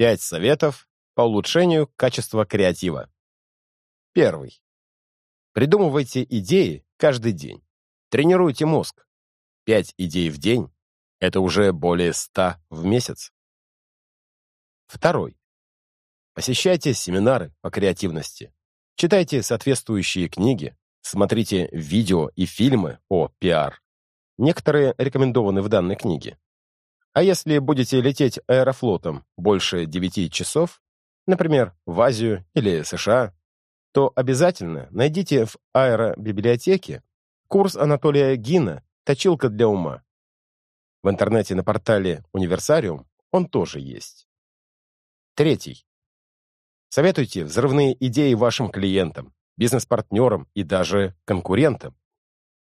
Пять советов по улучшению качества креатива. Первый. Придумывайте идеи каждый день. Тренируйте мозг. Пять идей в день — это уже более ста в месяц. Второй. Посещайте семинары по креативности. Читайте соответствующие книги, смотрите видео и фильмы о пиар. Некоторые рекомендованы в данной книге. А если будете лететь аэрофлотом больше 9 часов, например, в Азию или США, то обязательно найдите в аэробиблиотеке курс Анатолия Гина «Точилка для ума». В интернете на портале «Универсариум» он тоже есть. Третий. Советуйте взрывные идеи вашим клиентам, бизнес-партнерам и даже конкурентам.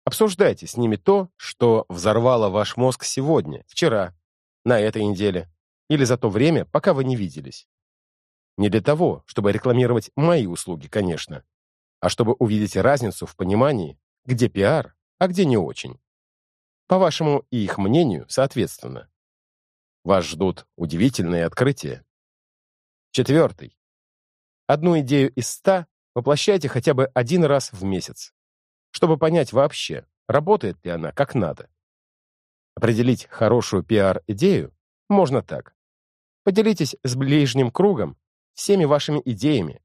Обсуждайте с ними то, что взорвало ваш мозг сегодня, вчера, на этой неделе или за то время, пока вы не виделись. Не для того, чтобы рекламировать мои услуги, конечно, а чтобы увидеть разницу в понимании, где пиар, а где не очень. По вашему и их мнению, соответственно. Вас ждут удивительные открытия. Четвертый. Одну идею из ста воплощайте хотя бы один раз в месяц, чтобы понять вообще, работает ли она как надо. Определить хорошую пиар-идею можно так. Поделитесь с ближним кругом всеми вашими идеями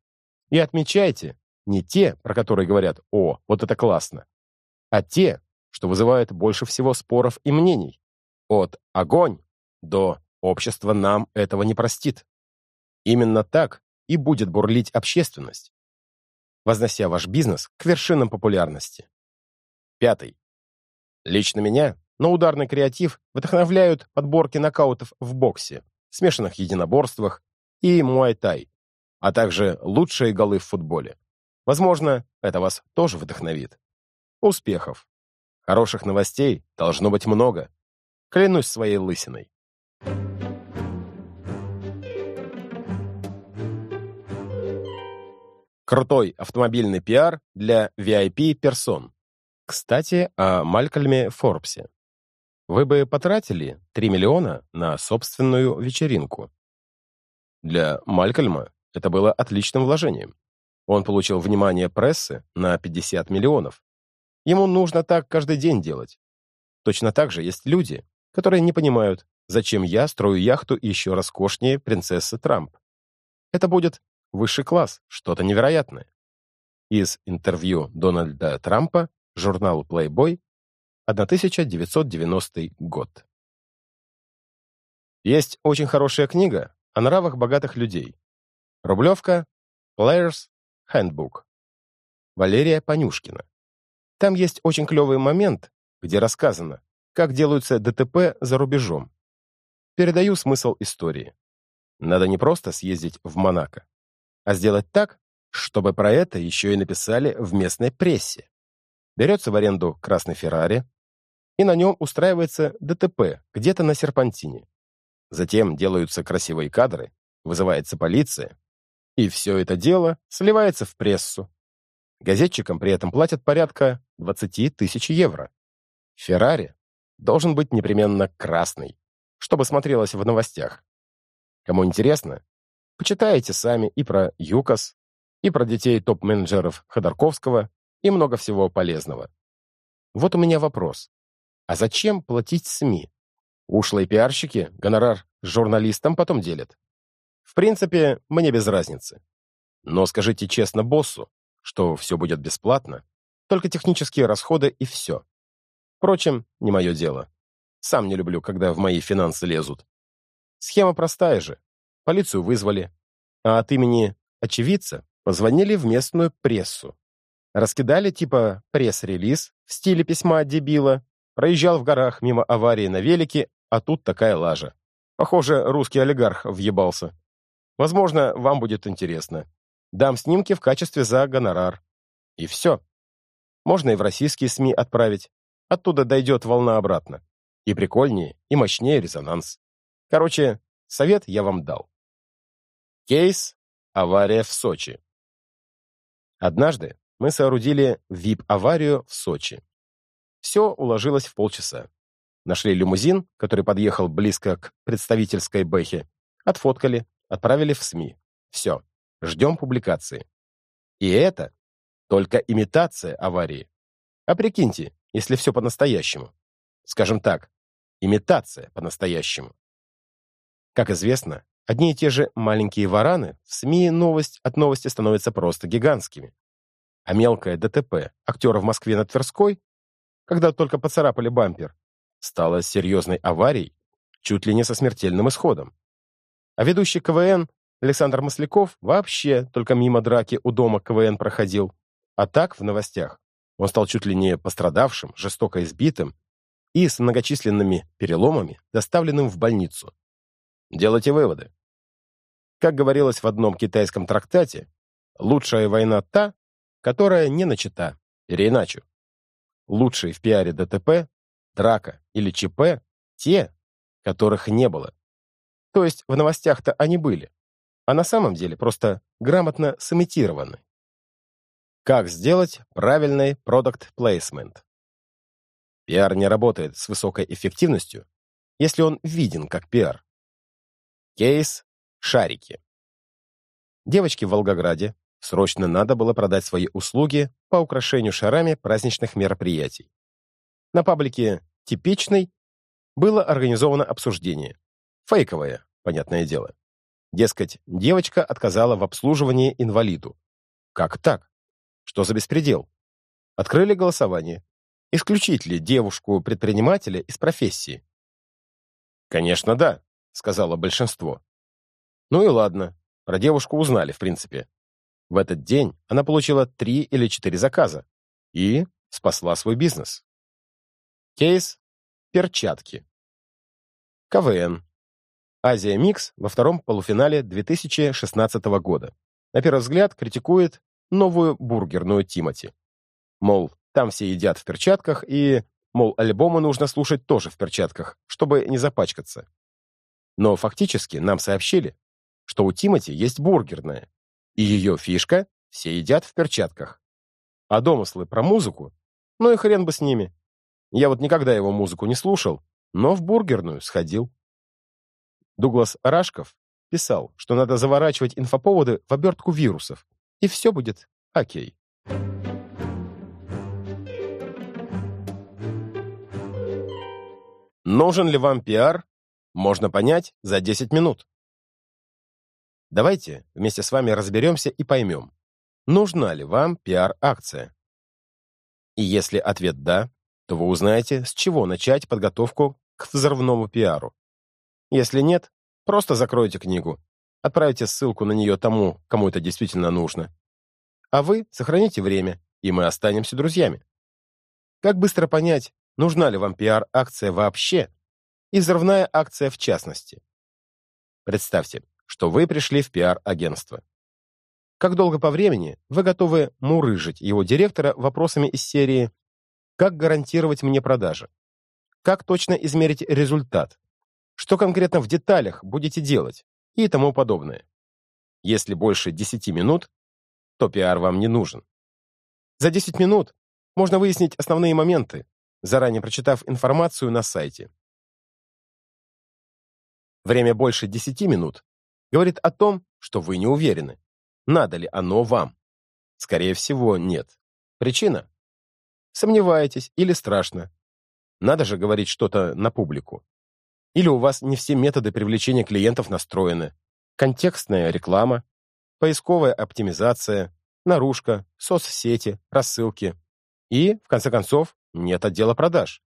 и отмечайте не те, про которые говорят «О, вот это классно», а те, что вызывают больше всего споров и мнений. От «огонь» до «общество нам этого не простит». Именно так и будет бурлить общественность, вознося ваш бизнес к вершинам популярности. Пятый. Лично меня на ударный креатив вдохновляют подборки нокаутов в боксе, смешанных единоборствах и муай-тай, а также лучшие голы в футболе. Возможно, это вас тоже вдохновит. Успехов! Хороших новостей должно быть много. Клянусь своей лысиной. Крутой автомобильный пиар для VIP-персон. Кстати, о Малькольме Форбсе. Вы бы потратили 3 миллиона на собственную вечеринку. Для Малькольма это было отличным вложением. Он получил внимание прессы на 50 миллионов. Ему нужно так каждый день делать. Точно так же есть люди, которые не понимают, зачем я строю яхту еще роскошнее принцессы Трамп. Это будет высший класс, что-то невероятное. Из интервью Дональда Трампа журнал Playboy 1990 год. Есть очень хорошая книга о нравах богатых людей. Рублевка Players Handbook. Валерия Панюшкина. Там есть очень клевый момент, где рассказано, как делаются ДТП за рубежом. Передаю смысл истории. Надо не просто съездить в Монако, а сделать так, чтобы про это еще и написали в местной прессе. Берется в аренду красный Феррари, и на нем устраивается ДТП где-то на серпантине. Затем делаются красивые кадры, вызывается полиция, и все это дело сливается в прессу. Газетчикам при этом платят порядка 20 тысяч евро. Феррари должен быть непременно красный, чтобы смотрелось в новостях. Кому интересно, почитайте сами и про ЮКОС, и про детей топ-менеджеров Ходорковского, и много всего полезного. Вот у меня вопрос. А зачем платить СМИ? Ушлые пиарщики гонорар с журналистом потом делят. В принципе, мне без разницы. Но скажите честно боссу, что все будет бесплатно, только технические расходы и все. Впрочем, не мое дело. Сам не люблю, когда в мои финансы лезут. Схема простая же. Полицию вызвали, а от имени очевидца позвонили в местную прессу. Раскидали типа пресс-релиз в стиле письма дебила, Проезжал в горах мимо аварии на велике, а тут такая лажа. Похоже, русский олигарх въебался. Возможно, вам будет интересно. Дам снимки в качестве за гонорар. И все. Можно и в российские СМИ отправить. Оттуда дойдет волна обратно. И прикольнее, и мощнее резонанс. Короче, совет я вам дал. Кейс «Авария в Сочи». Однажды мы соорудили VIP-аварию в Сочи. Все уложилось в полчаса. Нашли лимузин, который подъехал близко к представительской бэхе, отфоткали, отправили в СМИ. Все, ждем публикации. И это только имитация аварии. А прикиньте, если все по-настоящему. Скажем так, имитация по-настоящему. Как известно, одни и те же маленькие вараны в СМИ новость от новости становятся просто гигантскими. А мелкое ДТП актера в Москве на Тверской, когда только поцарапали бампер, стало серьезной аварией, чуть ли не со смертельным исходом. А ведущий КВН Александр Масляков вообще только мимо драки у дома КВН проходил. А так, в новостях, он стал чуть ли не пострадавшим, жестоко избитым и с многочисленными переломами, доставленным в больницу. Делайте выводы. Как говорилось в одном китайском трактате, лучшая война та, которая не начата, или иначе. Лучшие в пиаре ДТП, драка или ЧП те, которых не было. То есть в новостях-то они были, а на самом деле просто грамотно сымитированы. Как сделать правильный продукт плейсмент? Пиар не работает с высокой эффективностью, если он виден как пиар. Кейс «Шарики». Девочке в Волгограде срочно надо было продать свои услуги по украшению шарами праздничных мероприятий. На паблике «Типичный» было организовано обсуждение. Фейковое, понятное дело. Дескать, девочка отказала в обслуживании инвалиду. Как так? Что за беспредел? Открыли голосование. Исключить ли девушку-предпринимателя из профессии? Конечно, да, сказала большинство. Ну и ладно, про девушку узнали, в принципе. В этот день она получила три или четыре заказа и спасла свой бизнес. Кейс «Перчатки». КВН. Азия Микс во втором полуфинале 2016 года. На первый взгляд критикует новую бургерную Тимати. Мол, там все едят в перчатках и, мол, альбомы нужно слушать тоже в перчатках, чтобы не запачкаться. Но фактически нам сообщили, что у Тимати есть бургерная, и ее фишка — все едят в перчатках. А домыслы про музыку? Ну и хрен бы с ними. Я вот никогда его музыку не слушал, но в бургерную сходил. Дуглас Рашков писал, что надо заворачивать инфоповоды в обертку вирусов, и все будет окей. Нужен ли вам пиар? Можно понять за 10 минут. Давайте вместе с вами разберемся и поймем, нужна ли вам пиар-акция. И если ответ «да», то вы узнаете, с чего начать подготовку к взрывному пиару. Если нет, просто закройте книгу, отправите ссылку на нее тому, кому это действительно нужно. А вы сохраните время, и мы останемся друзьями. Как быстро понять, нужна ли вам пиар-акция вообще и взрывная акция в частности? Представьте, что вы пришли в пиар-агентство. Как долго по времени вы готовы мурыжить его директора вопросами из серии «Как гарантировать мне продажи?» «Как точно измерить результат?» что конкретно в деталях будете делать и тому подобное. Если больше 10 минут, то пиар вам не нужен. За 10 минут можно выяснить основные моменты, заранее прочитав информацию на сайте. Время больше 10 минут говорит о том, что вы не уверены, надо ли оно вам. Скорее всего, нет. Причина? Сомневаетесь или страшно. Надо же говорить что-то на публику. Или у вас не все методы привлечения клиентов настроены. Контекстная реклама, поисковая оптимизация, наружка, соцсети, рассылки. И, в конце концов, нет отдела продаж.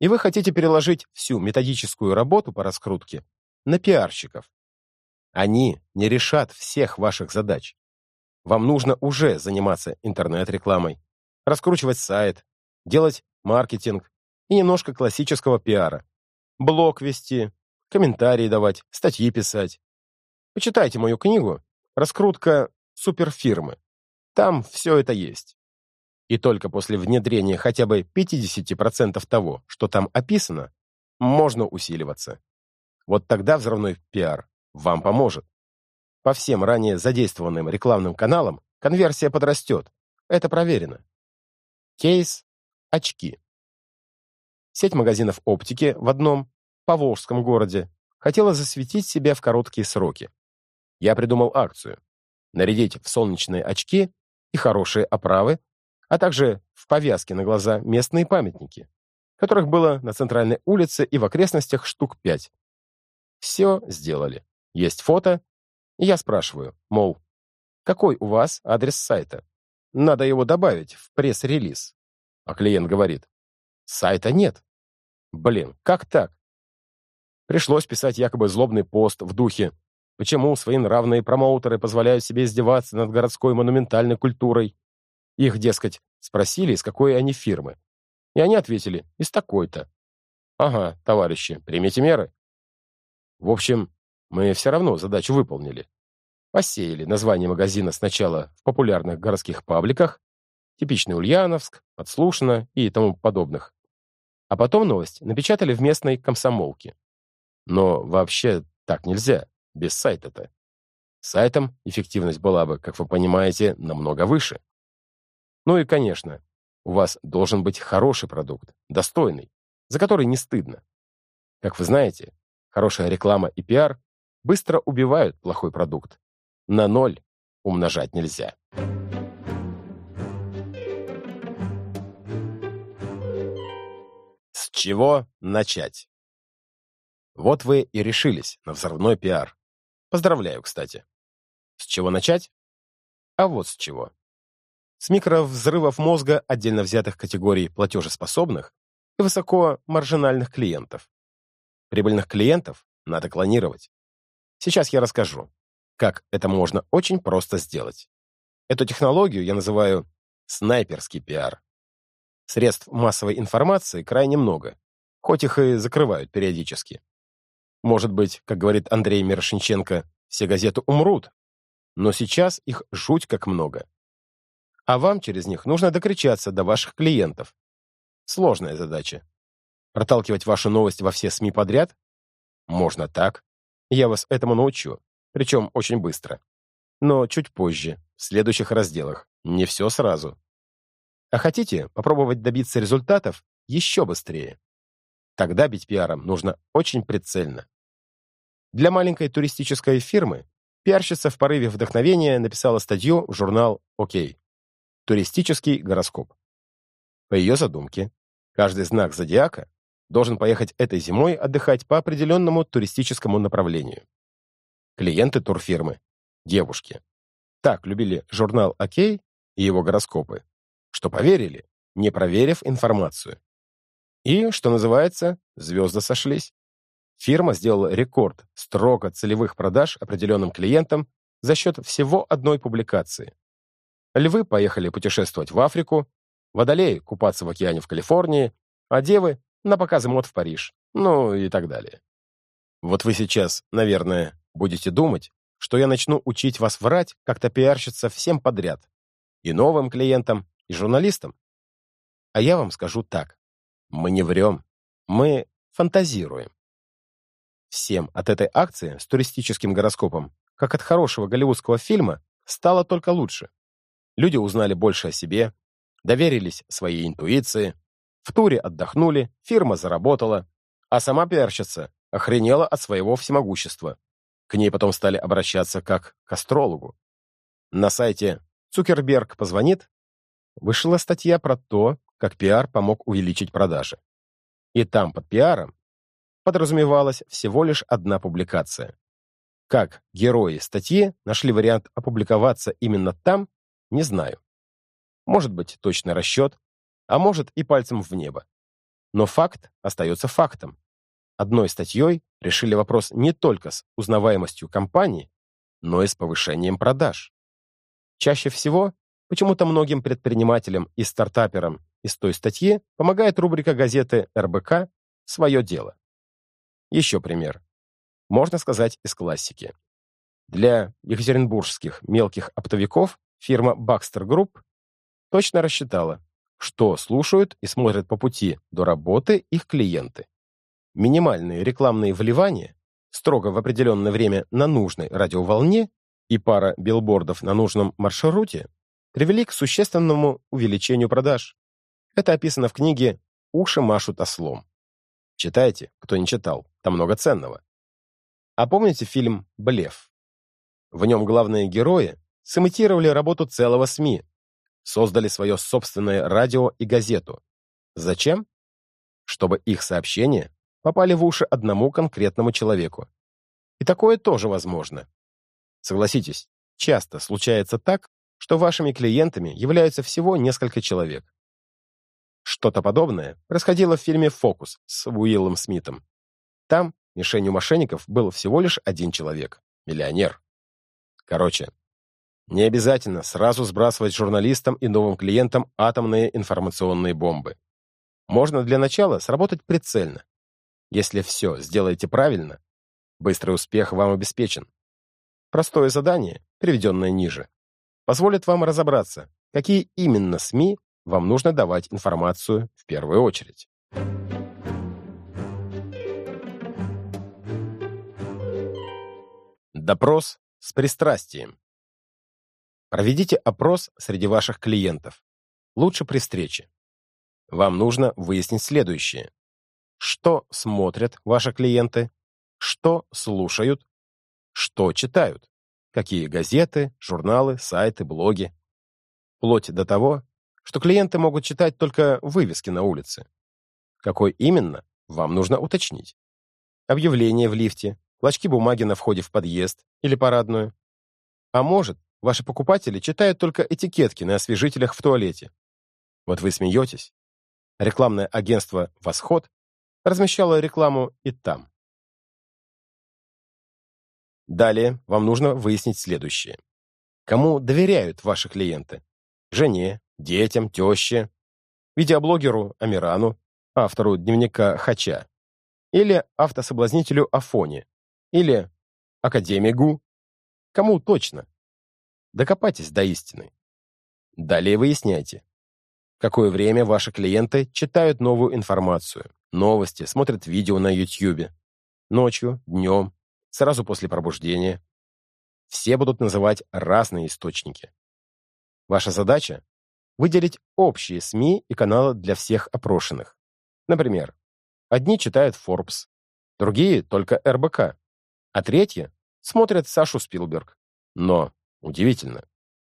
И вы хотите переложить всю методическую работу по раскрутке на пиарщиков. Они не решат всех ваших задач. Вам нужно уже заниматься интернет-рекламой, раскручивать сайт, делать маркетинг и немножко классического пиара, блог вести, комментарии давать, статьи писать. Почитайте мою книгу «Раскрутка суперфирмы». Там все это есть. И только после внедрения хотя бы 50% того, что там описано, можно усиливаться. Вот тогда взрывной пиар вам поможет. По всем ранее задействованным рекламным каналам конверсия подрастет. Это проверено. Кейс – очки. Сеть магазинов оптики в одном, поволжском городе хотела засветить себя в короткие сроки. Я придумал акцию. Нарядить в солнечные очки и хорошие оправы, а также в повязке на глаза местные памятники, которых было на центральной улице и в окрестностях штук пять. Все сделали. Есть фото, и я спрашиваю, мол, какой у вас адрес сайта? Надо его добавить в пресс-релиз. А клиент говорит, сайта нет. Блин, как так? Пришлось писать якобы злобный пост в духе Почему своенравные промоутеры позволяют себе издеваться над городской монументальной культурой? Их, дескать, спросили, из какой они фирмы. И они ответили, из такой-то. Ага, товарищи, примите меры. В общем, мы все равно задачу выполнили. Посеяли название магазина сначала в популярных городских пабликах, типичный Ульяновск, Подслушано и тому подобных. А потом новость напечатали в местной комсомолке. Но вообще так нельзя без сайта-то. Сайтом эффективность была бы, как вы понимаете, намного выше. Ну и, конечно, у вас должен быть хороший продукт, достойный, за который не стыдно. Как вы знаете, хорошая реклама и пиар быстро убивают плохой продукт. На ноль умножать нельзя. С чего начать? Вот вы и решились на взрывной пиар. Поздравляю, кстати. С чего начать? А вот с чего. С микровзрывов мозга отдельно взятых категорий платежеспособных и высокомаржинальных клиентов. Прибыльных клиентов надо клонировать. Сейчас я расскажу, как это можно очень просто сделать. Эту технологию я называю снайперский пиар. Средств массовой информации крайне много, хоть их и закрывают периодически. Может быть, как говорит Андрей Мирошниченко, все газеты умрут, но сейчас их жуть как много. А вам через них нужно докричаться до ваших клиентов. Сложная задача. Проталкивать вашу новость во все СМИ подряд? Можно так. Я вас этому научу, причем очень быстро. Но чуть позже, в следующих разделах. Не все сразу. А хотите попробовать добиться результатов еще быстрее? Тогда бить пиаром нужно очень прицельно. Для маленькой туристической фирмы пиарщица в порыве вдохновения написала статью в журнал «Окей» «Туристический гороскоп». По ее задумке, каждый знак зодиака должен поехать этой зимой отдыхать по определенному туристическому направлению. Клиенты турфирмы – девушки. Так любили журнал «Окей» и его гороскопы, что поверили, не проверив информацию. И, что называется, звезды сошлись. Фирма сделала рекорд строго целевых продаж определенным клиентам за счет всего одной публикации. Львы поехали путешествовать в Африку, водолеи купаться в океане в Калифорнии, а девы на показы мод в Париж, ну и так далее. Вот вы сейчас, наверное, будете думать, что я начну учить вас врать, как-то пиарщица всем подряд, и новым клиентам, и журналистам. А я вам скажу так. Мы не врем, мы фантазируем. Всем от этой акции с туристическим гороскопом, как от хорошего голливудского фильма, стало только лучше. Люди узнали больше о себе, доверились своей интуиции, в туре отдохнули, фирма заработала, а сама пиарщица охренела от своего всемогущества. К ней потом стали обращаться как к астрологу. На сайте «Цукерберг позвонит» вышла статья про то, как пиар помог увеличить продажи. И там под пиаром подразумевалась всего лишь одна публикация. Как герои статьи нашли вариант опубликоваться именно там, не знаю. Может быть, точный расчет, а может и пальцем в небо. Но факт остается фактом. Одной статьей решили вопрос не только с узнаваемостью компании, но и с повышением продаж. Чаще всего, почему-то многим предпринимателям и стартаперам из той статьи помогает рубрика газеты РБК «Свое дело». Еще пример. Можно сказать из классики. Для екатеринбургских мелких оптовиков фирма Baxter Group точно рассчитала, что слушают и смотрят по пути до работы их клиенты. Минимальные рекламные вливания строго в определенное время на нужной радиоволне и пара билбордов на нужном маршруте привели к существенному увеличению продаж. Это описано в книге «Уши машут ослом». Читайте, кто не читал, там много ценного. А помните фильм «Блеф»? В нем главные герои сымитировали работу целого СМИ, создали свое собственное радио и газету. Зачем? Чтобы их сообщения попали в уши одному конкретному человеку. И такое тоже возможно. Согласитесь, часто случается так, что вашими клиентами являются всего несколько человек. Что-то подобное происходило в фильме «Фокус» с Уиллом Смитом. Там мишенью мошенников был всего лишь один человек — миллионер. Короче, не обязательно сразу сбрасывать журналистам и новым клиентам атомные информационные бомбы. Можно для начала сработать прицельно. Если все сделаете правильно, быстрый успех вам обеспечен. Простое задание, приведенное ниже, позволит вам разобраться, какие именно СМИ вам нужно давать информацию в первую очередь. Допрос с пристрастием. Проведите опрос среди ваших клиентов. Лучше при встрече. Вам нужно выяснить следующее. Что смотрят ваши клиенты? Что слушают? Что читают? Какие газеты, журналы, сайты, блоги? Вплоть до того, что клиенты могут читать только вывески на улице. Какой именно, вам нужно уточнить. Объявление в лифте, клочки бумаги на входе в подъезд или парадную. А может, ваши покупатели читают только этикетки на освежителях в туалете. Вот вы смеетесь. Рекламное агентство «Восход» размещало рекламу и там. Далее вам нужно выяснить следующее. Кому доверяют ваши клиенты? Жене, детям, теще, видеоблогеру Амирану, автору дневника Хача, или автособлазнителю Афоне, или академику. Кому точно? Докопайтесь до истины. Далее выясняйте, какое время ваши клиенты читают новую информацию, новости, смотрят видео на YouTube, ночью, днем, сразу после пробуждения. Все будут называть разные источники. Ваша задача выделить общие СМИ и каналы для всех опрошенных. Например, одни читают Forbes, другие — только РБК, а третьи смотрят Сашу Спилберг. Но, удивительно,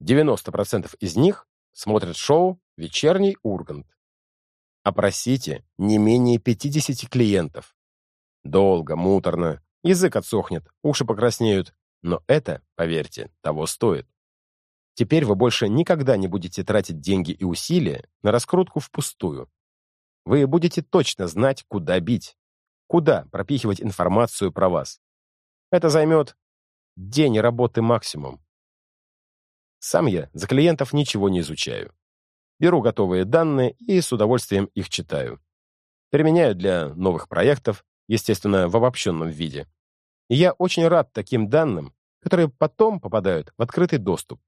90% из них смотрят шоу «Вечерний Ургант». Опросите не менее 50 клиентов. Долго, муторно, язык отсохнет, уши покраснеют, но это, поверьте, того стоит. Теперь вы больше никогда не будете тратить деньги и усилия на раскрутку впустую. Вы будете точно знать, куда бить, куда пропихивать информацию про вас. Это займет день работы максимум. Сам я за клиентов ничего не изучаю. Беру готовые данные и с удовольствием их читаю. Применяю для новых проектов, естественно, в обобщенном виде. И я очень рад таким данным, которые потом попадают в открытый доступ.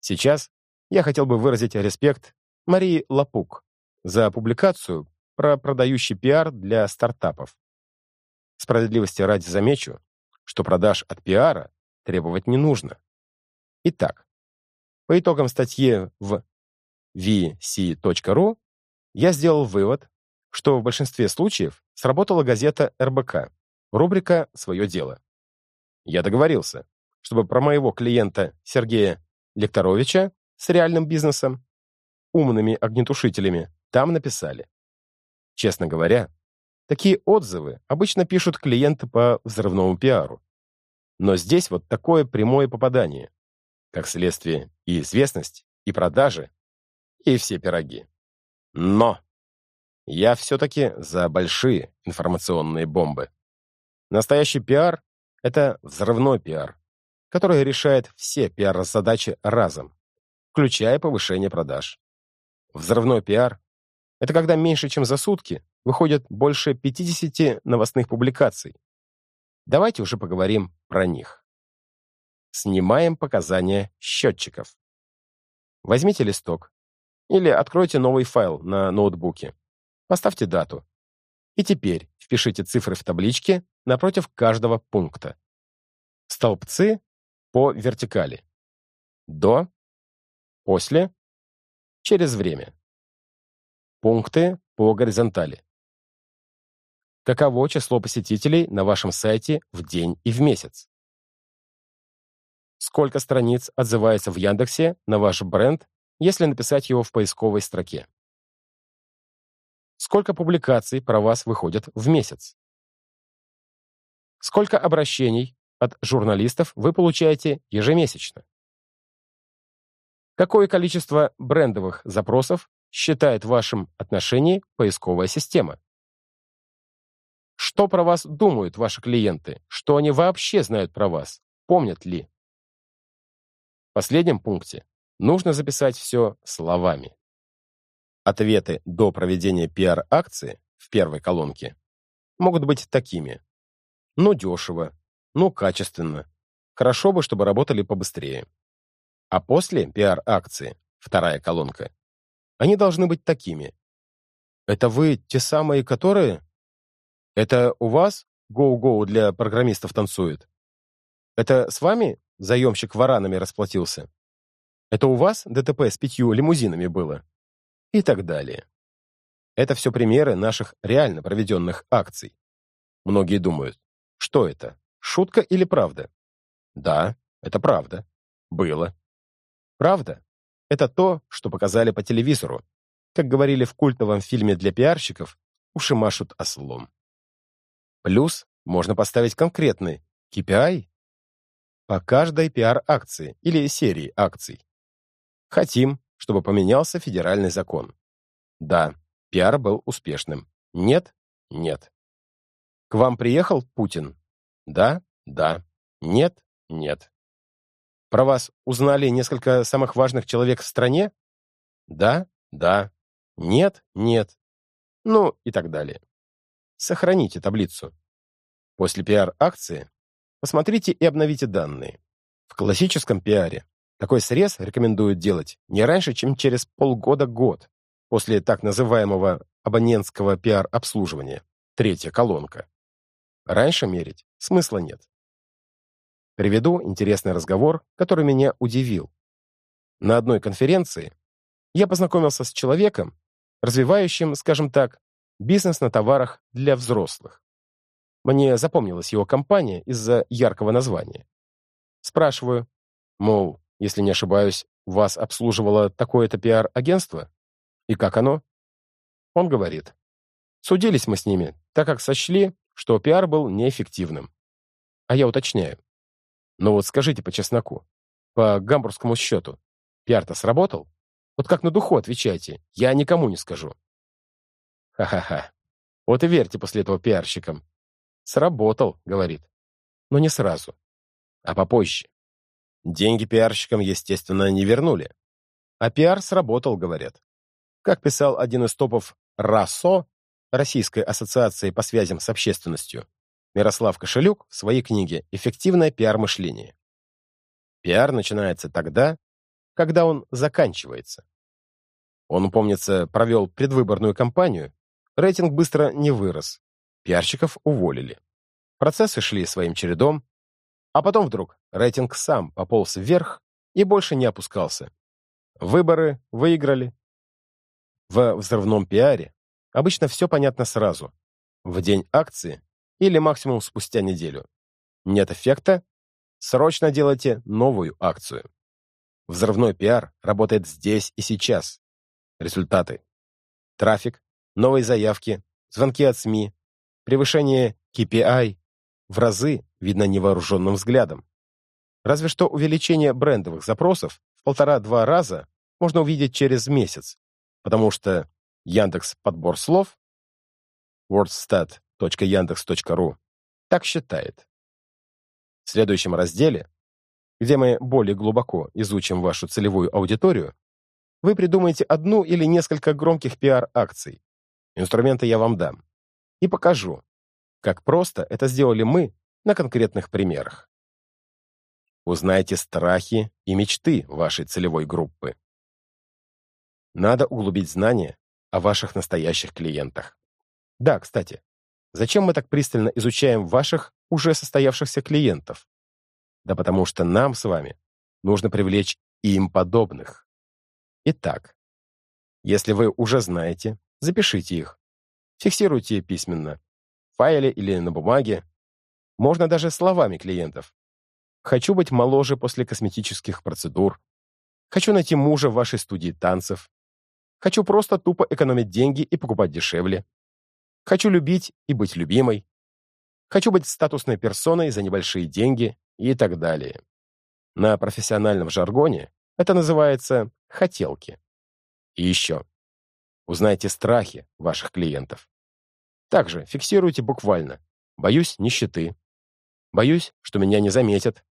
Сейчас я хотел бы выразить респект Марии Лапук за публикацию про продающий пиар для стартапов. Справедливости ради замечу, что продаж от пиара требовать не нужно. Итак, по итогам статьи в vc.ru я сделал вывод, что в большинстве случаев сработала газета РБК, рубрика «Свое дело». Я договорился, чтобы про моего клиента Сергея Лекторовича с реальным бизнесом, умными огнетушителями, там написали. Честно говоря, такие отзывы обычно пишут клиенты по взрывному пиару. Но здесь вот такое прямое попадание. Как следствие и известность, и продажи, и все пироги. Но я все-таки за большие информационные бомбы. Настоящий пиар — это взрывной пиар, которая решает все пиар-задачи разом, включая повышение продаж. Взрывной пиар — это когда меньше, чем за сутки, выходят больше 50 новостных публикаций. Давайте уже поговорим про них. Снимаем показания счетчиков. Возьмите листок или откройте новый файл на ноутбуке. Поставьте дату. И теперь впишите цифры в табличке напротив каждого пункта. Столбцы по вертикали. До, после, через время. Пункты по горизонтали. Каково число посетителей на вашем сайте в день и в месяц? Сколько страниц отзывается в Яндексе на ваш бренд, если написать его в поисковой строке? Сколько публикаций про вас выходят в месяц? Сколько обращений от журналистов вы получаете ежемесячно? Какое количество брендовых запросов считает в вашем отношении поисковая система? Что про вас думают ваши клиенты? Что они вообще знают про вас? Помнят ли? В последнем пункте нужно записать все словами. Ответы до проведения пиар-акции в первой колонке могут быть такими. Ну, дешево. Ну, качественно. Хорошо бы, чтобы работали побыстрее. А после пиар-акции, вторая колонка, они должны быть такими. Это вы те самые, которые... Это у вас гоу-гоу для программистов танцует? Это с вами заемщик варанами расплатился? Это у вас ДТП с пятью лимузинами было? И так далее. Это все примеры наших реально проведенных акций. Многие думают, что это, шутка или правда? Да, это правда. Было. Правда — это то, что показали по телевизору. Как говорили в культовом фильме для пиарщиков, уши машут ослом. Плюс можно поставить конкретный KPI по каждой пиар-акции или серии акций. Хотим, чтобы поменялся федеральный закон. Да, пиар был успешным. Нет? Нет. К вам приехал Путин? Да? Да. Нет? Нет. Про вас узнали несколько самых важных человек в стране? Да? Да. Нет? Нет. Ну и так далее. Сохраните таблицу. После пиар-акции посмотрите и обновите данные. В классическом пиаре такой срез рекомендуют делать не раньше, чем через полгода-год после так называемого абонентского пиар-обслуживания. Третья колонка. Раньше мерить смысла нет. Приведу интересный разговор, который меня удивил. На одной конференции я познакомился с человеком, развивающим, скажем так, бизнес на товарах для взрослых. Мне запомнилась его компания из-за яркого названия. Спрашиваю, мол, если не ошибаюсь, вас обслуживало такое-то пиар-агентство? И как оно? Он говорит, судились мы с ними, так как сочли, что пиар был неэффективным. А я уточняю. Но вот скажите по чесноку, по гамбургскому счету, пиар-то сработал? Вот как на духу отвечайте, я никому не скажу. Ха-ха-ха. Вот и верьте после этого пиарщикам. «Сработал», — говорит. Но не сразу, а попозже. Деньги пиарщикам, естественно, не вернули. А пиар сработал, говорят. Как писал один из топов РАСО, Российской ассоциации по связям с общественностью, Мирослав Кошелюк в своей книге «Эффективное пиар-мышление». Пиар начинается тогда, когда он заканчивается. Он, помнится, провел предвыборную кампанию, рейтинг быстро не вырос, Пиарщиков уволили. Процессы шли своим чередом, а потом вдруг рейтинг сам пополз вверх и больше не опускался. Выборы выиграли. В взрывном пиаре обычно все понятно сразу. В день акции или максимум спустя неделю. Нет эффекта? Срочно делайте новую акцию. Взрывной пиар работает здесь и сейчас. Результаты. Трафик, новые заявки, звонки от СМИ, Превышение KPI в разы видно невооруженным взглядом. Разве что увеличение брендовых запросов в полтора-два раза можно увидеть через месяц, потому что Яндекс подбор слов wordstat.yandex.ru так считает. В следующем разделе, где мы более глубоко изучим вашу целевую аудиторию, вы придумаете одну или несколько громких пиар-акций. Инструменты я вам дам и покажу, как просто это сделали мы на конкретных примерах. Узнайте страхи и мечты вашей целевой группы. Надо углубить знания о ваших настоящих клиентах. Да, кстати, зачем мы так пристально изучаем ваших уже состоявшихся клиентов? Да потому что нам с вами нужно привлечь им подобных. Итак, если вы уже знаете, запишите их. Фиксируйте письменно, в файле или на бумаге. Можно даже словами клиентов. Хочу быть моложе после косметических процедур. Хочу найти мужа в вашей студии танцев. Хочу просто тупо экономить деньги и покупать дешевле. Хочу любить и быть любимой. Хочу быть статусной персоной за небольшие деньги и так далее. На профессиональном жаргоне это называется «хотелки». И еще. Узнайте страхи ваших клиентов. Также фиксируйте буквально. Боюсь нищеты. Боюсь, что меня не заметят.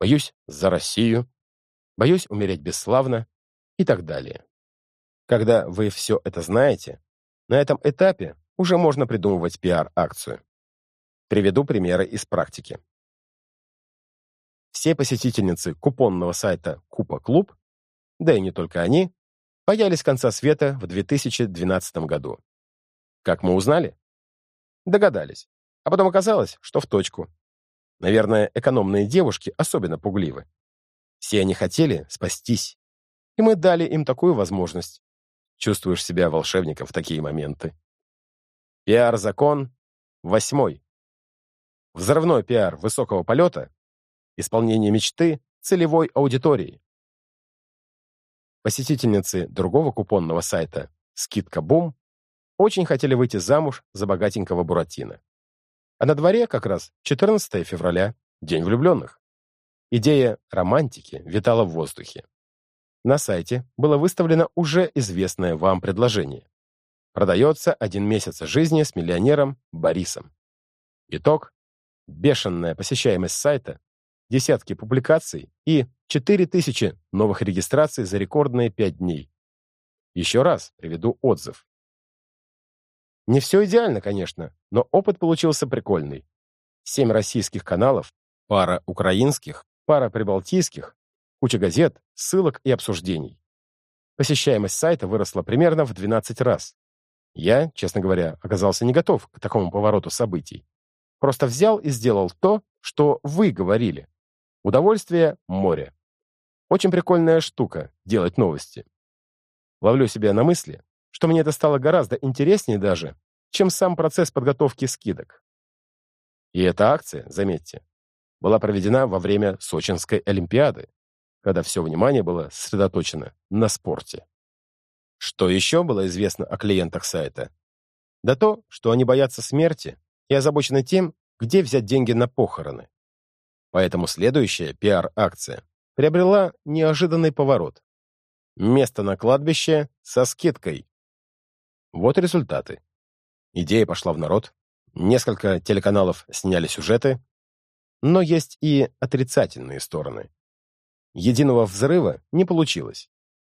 Боюсь за Россию. Боюсь умереть бесславно и так далее. Когда вы все это знаете, на этом этапе уже можно придумывать пиар-акцию. Приведу примеры из практики. Все посетительницы купонного сайта Купа Клуб, да и не только они, боялись конца света в 2012 году. Как мы узнали? Догадались. А потом оказалось, что в точку. Наверное, экономные девушки особенно пугливы. Все они хотели спастись. И мы дали им такую возможность. Чувствуешь себя волшебником в такие моменты. Пиар-закон восьмой. Взрывной пиар высокого полета, исполнение мечты целевой аудитории. Посетительницы другого купонного сайта «Скидка Бум» очень хотели выйти замуж за богатенького Буратино. А на дворе как раз 14 февраля, День влюбленных. Идея романтики витала в воздухе. На сайте было выставлено уже известное вам предложение. Продается один месяц жизни с миллионером Борисом. Итог бешеная посещаемость сайта, десятки публикаций и 4000 новых регистраций за рекордные 5 дней. Еще раз приведу отзыв. Не все идеально, конечно, но опыт получился прикольный. Семь российских каналов, пара украинских, пара прибалтийских, куча газет, ссылок и обсуждений. Посещаемость сайта выросла примерно в 12 раз. Я, честно говоря, оказался не готов к такому повороту событий. Просто взял и сделал то, что вы говорили. Удовольствие — море. Очень прикольная штука — делать новости. Ловлю себя на мысли, что мне это стало гораздо интереснее даже, чем сам процесс подготовки скидок. И эта акция, заметьте, была проведена во время Сочинской Олимпиады, когда все внимание было сосредоточено на спорте. Что еще было известно о клиентах сайта? Да то, что они боятся смерти и озабочены тем, где взять деньги на похороны. Поэтому следующая пиар-акция приобрела неожиданный поворот. Место на кладбище со скидкой. Вот результаты. Идея пошла в народ, несколько телеканалов сняли сюжеты, но есть и отрицательные стороны. Единого взрыва не получилось,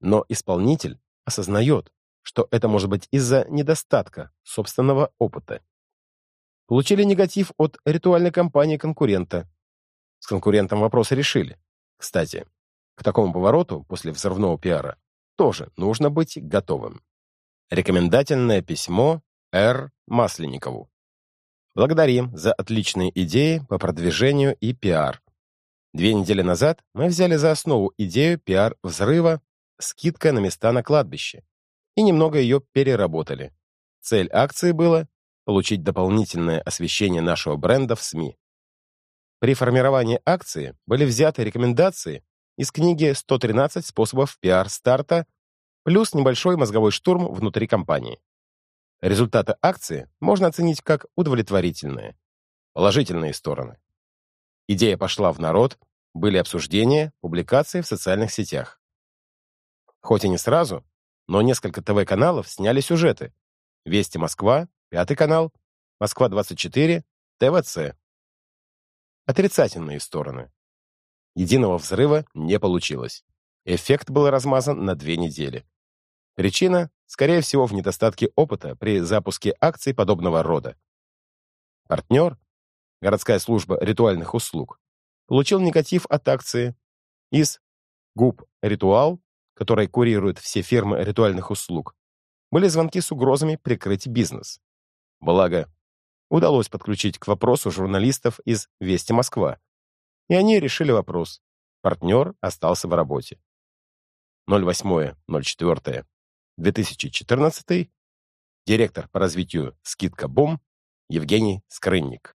но исполнитель осознает, что это может быть из-за недостатка собственного опыта. Получили негатив от ритуальной кампании конкурента. С конкурентом вопросы решили. Кстати, к такому повороту после взрывного пиара тоже нужно быть готовым. Рекомендательное письмо Р. Масленникову. Благодарим за отличные идеи по продвижению и пиар. Две недели назад мы взяли за основу идею пиар-взрыва «Скидка на места на кладбище» и немного ее переработали. Цель акции было получить дополнительное освещение нашего бренда в СМИ. При формировании акции были взяты рекомендации из книги «113 способов пиар-старта» плюс небольшой мозговой штурм внутри компании. Результаты акции можно оценить как удовлетворительные. Положительные стороны. Идея пошла в народ, были обсуждения, публикации в социальных сетях. Хоть и не сразу, но несколько ТВ-каналов сняли сюжеты. «Вести Москва», Пятый канал, Москва-24, ТВЦ. Отрицательные стороны. Единого взрыва не получилось. Эффект был размазан на две недели. Причина, скорее всего, в недостатке опыта при запуске акций подобного рода. Партнер, городская служба ритуальных услуг, получил негатив от акции из ГУП «Ритуал», которая курирует все фирмы ритуальных услуг, были звонки с угрозами прикрыть бизнес. Благо, удалось подключить к вопросу журналистов из «Вести Москва». И они решили вопрос. Партнер остался в работе. 08.04.2014 директор по развитию «Скидка Бум» Евгений Скрынник.